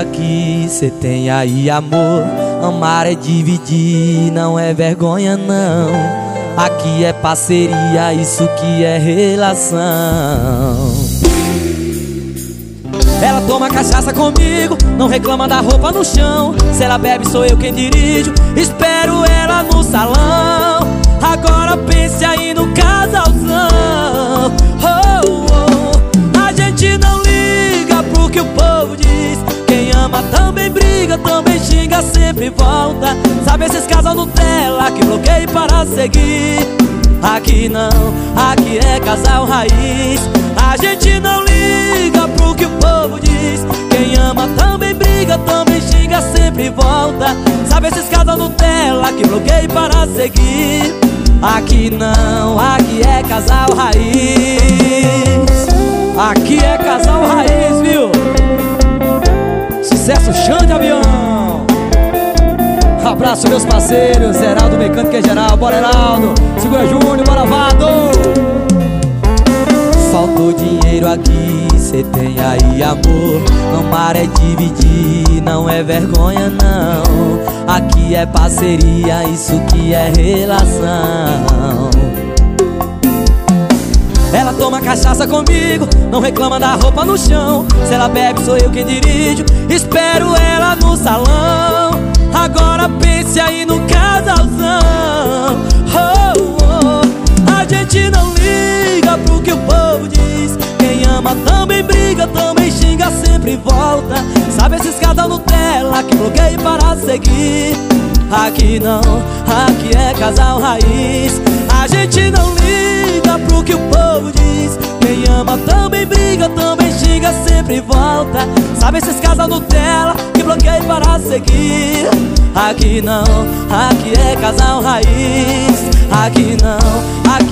aqui, cê tem aí amor. Amar é dividir, não é vergonha não. Aqui é parceria, isso que é relação. Ela toma cachaça comigo, não reclama da roupa no chão. Se ela bebe, sou eu quem dirijo. Espero ela no salão. Também briga, também xinga, sempre volta. Sabe esses casal Nutella que bloqueio para seguir? Aqui não, aqui é casal raiz. A gente não liga pro que o povo diz. Quem ama também briga, também xinga, sempre volta. Sabe esses casal Nutella que bloqueio para seguir? Aqui não, aqui é casal raiz. Aqui é casal raiz? Sucesso chão de avião. Abraço meus parceiros, Heraldo Mecânico em geral, bora Heraldo, Segura Júnior, bora Vado. Faltou dinheiro aqui, cê tem aí amor. Amar é dividir, não é vergonha não. Aqui é parceria, isso que é relação. Ela toma cachaça comigo, não reclama da roupa no chão. Se ela bebe, sou eu quem dirijo. Espero ela no salão. Agora pense aí no casalzão. Oh, oh. A gente não liga pro que o povo diz. Quem ama também briga, também xinga, sempre volta. Sabe esses casal Nutella que bloqueio para seguir? Aqui não, aqui é casal raiz. A gente não liga que o povo diz. Quem ama também briga, também xinga, sempre volta. Sabe esses casal Nutella que bloqueio para seguir? Aqui não, aqui é casal raiz. Aqui não, aqui